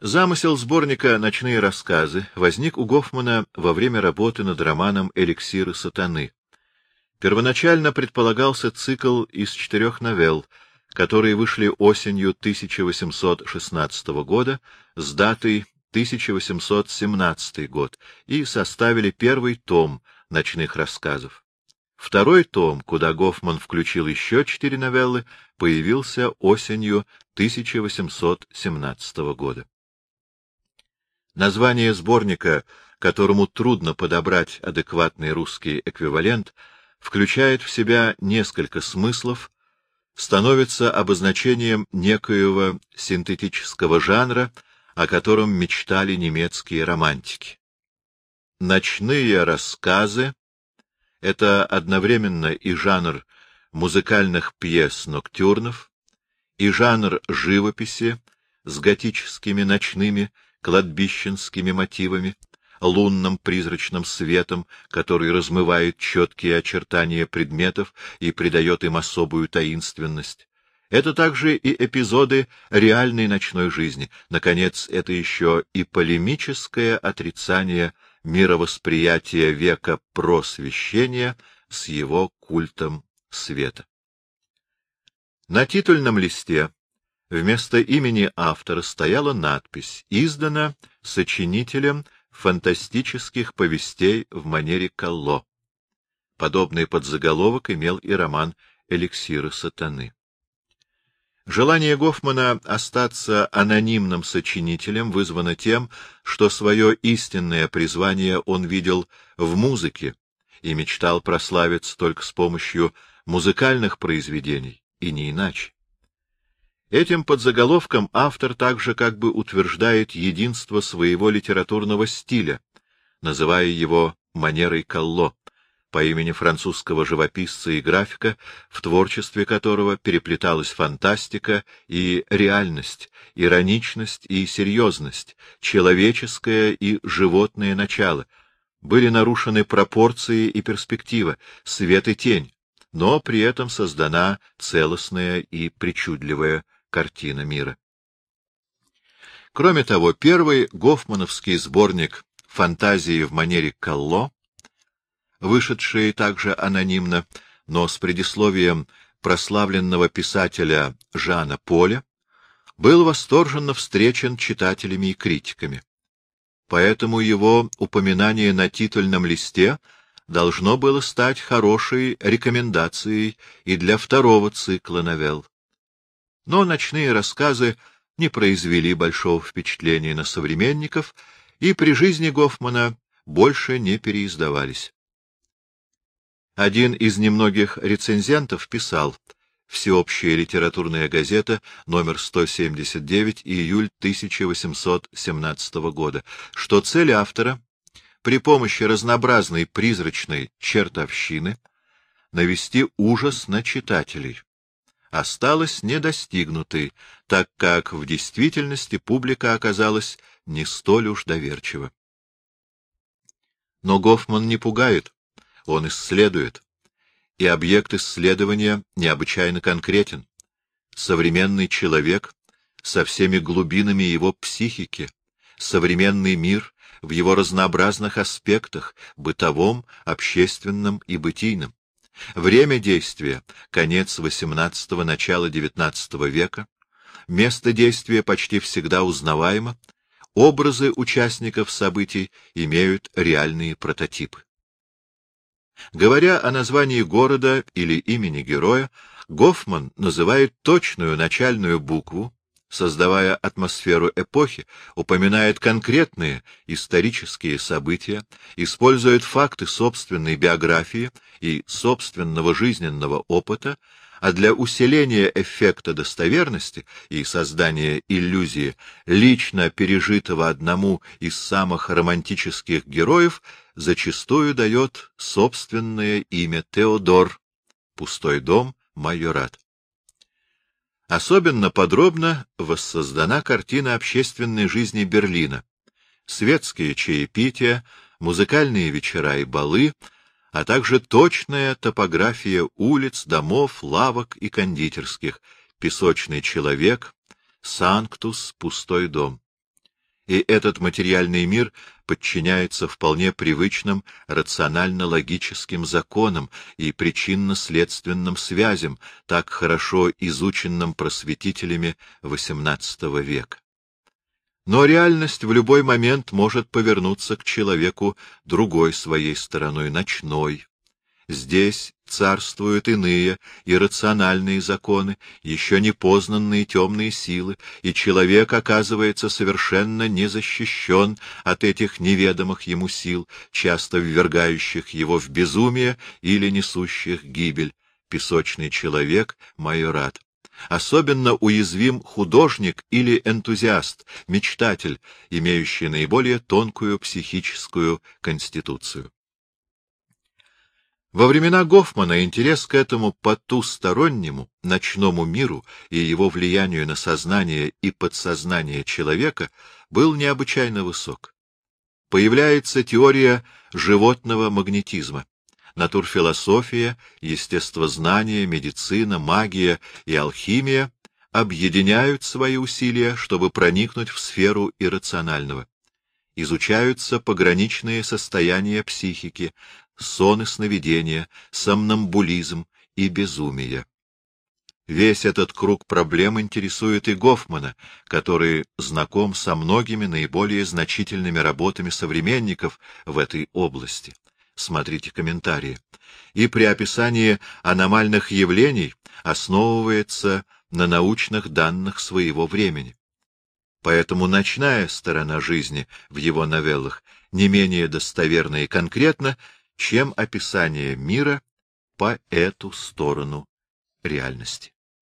Замысел сборника «Ночные рассказы» возник у Гофмана во время работы над романом «Эликсиры сатаны». Первоначально предполагался цикл из четырех новелл, которые вышли осенью 1816 года с датой 1817 год и составили первый том ночных рассказов. Второй том, куда Гофман включил еще четыре новеллы, появился осенью 1817 года. Название сборника, которому трудно подобрать адекватный русский эквивалент, включает в себя несколько смыслов, становится обозначением некоего синтетического жанра, о котором мечтали немецкие романтики. Ночные рассказы — это одновременно и жанр музыкальных пьес-ноктюрнов, и жанр живописи с готическими ночными кладбищенскими мотивами, лунным призрачным светом, который размывает четкие очертания предметов и придает им особую таинственность. Это также и эпизоды реальной ночной жизни. Наконец, это еще и полемическое отрицание мировосприятия века просвещения с его культом света. На титульном листе вместо имени автора стояла надпись «Издана сочинителем фантастических повестей в манере Калло». Подобный подзаголовок имел и роман «Эликсиры сатаны». Желание Гофмана остаться анонимным сочинителем вызвано тем, что свое истинное призвание он видел в музыке и мечтал прославиться только с помощью музыкальных произведений, и не иначе. Этим подзаголовком автор также как бы утверждает единство своего литературного стиля, называя его манерой Калло, по имени французского живописца и графика, в творчестве которого переплеталась фантастика и реальность, ироничность и серьезность, человеческое и животное начало. Были нарушены пропорции и перспектива, свет и тень, но при этом создана целостная и причудливая картина мира. Кроме того, первый гофмановский сборник «Фантазии в манере Калло», вышедший также анонимно, но с предисловием прославленного писателя Жана Поля, был восторженно встречен читателями и критиками. Поэтому его упоминание на титульном листе должно было стать хорошей рекомендацией и для второго цикла новелл. Но ночные рассказы не произвели большого впечатления на современников и при жизни Гофмана больше не переиздавались. Один из немногих рецензентов писал «Всеобщая литературная газета, номер 179, июль 1817 года», что цель автора при помощи разнообразной призрачной чертовщины навести ужас на читателей осталась недостигнутой, так как в действительности публика оказалась не столь уж доверчива. Но Гофман не пугает, он исследует, и объект исследования необычайно конкретен. Современный человек со всеми глубинами его психики, современный мир в его разнообразных аспектах, бытовом, общественном и бытийном. Время действия — конец XVIII — начало XIX века. Место действия почти всегда узнаваемо. Образы участников событий имеют реальные прототипы. Говоря о названии города или имени героя, Гофман называет точную начальную букву, создавая атмосферу эпохи, упоминает конкретные исторические события, использует факты собственной биографии и собственного жизненного опыта, а для усиления эффекта достоверности и создания иллюзии лично пережитого одному из самых романтических героев зачастую дает собственное имя Теодор, пустой дом, майорат. Особенно подробно воссоздана картина общественной жизни Берлина. Светские чаепития, музыкальные вечера и балы, а также точная топография улиц, домов, лавок и кондитерских, песочный человек, санктус, пустой дом. И этот материальный мир подчиняется вполне привычным рационально-логическим законам и причинно-следственным связям, так хорошо изученным просветителями XVIII века. Но реальность в любой момент может повернуться к человеку другой своей стороной, ночной, Здесь царствуют иные иррациональные законы, еще не познанные темные силы, и человек оказывается совершенно не защищен от этих неведомых ему сил, часто ввергающих его в безумие или несущих гибель. Песочный человек — майорат. Особенно уязвим художник или энтузиаст, мечтатель, имеющий наиболее тонкую психическую конституцию. Во времена Гофмана интерес к этому потустороннему, ночному миру и его влиянию на сознание и подсознание человека был необычайно высок. Появляется теория животного магнетизма. Натурфилософия, естествознание, медицина, магия и алхимия объединяют свои усилия, чтобы проникнуть в сферу иррационального изучаются пограничные состояния психики, сон и сновидения, сомнамбулизм и безумие. Весь этот круг проблем интересует и Гофмана, который знаком со многими наиболее значительными работами современников в этой области. Смотрите комментарии. И при описании аномальных явлений основывается на научных данных своего времени. Поэтому ночная сторона жизни в его новеллах не менее достоверна и конкретна, чем описание мира по эту сторону реальности.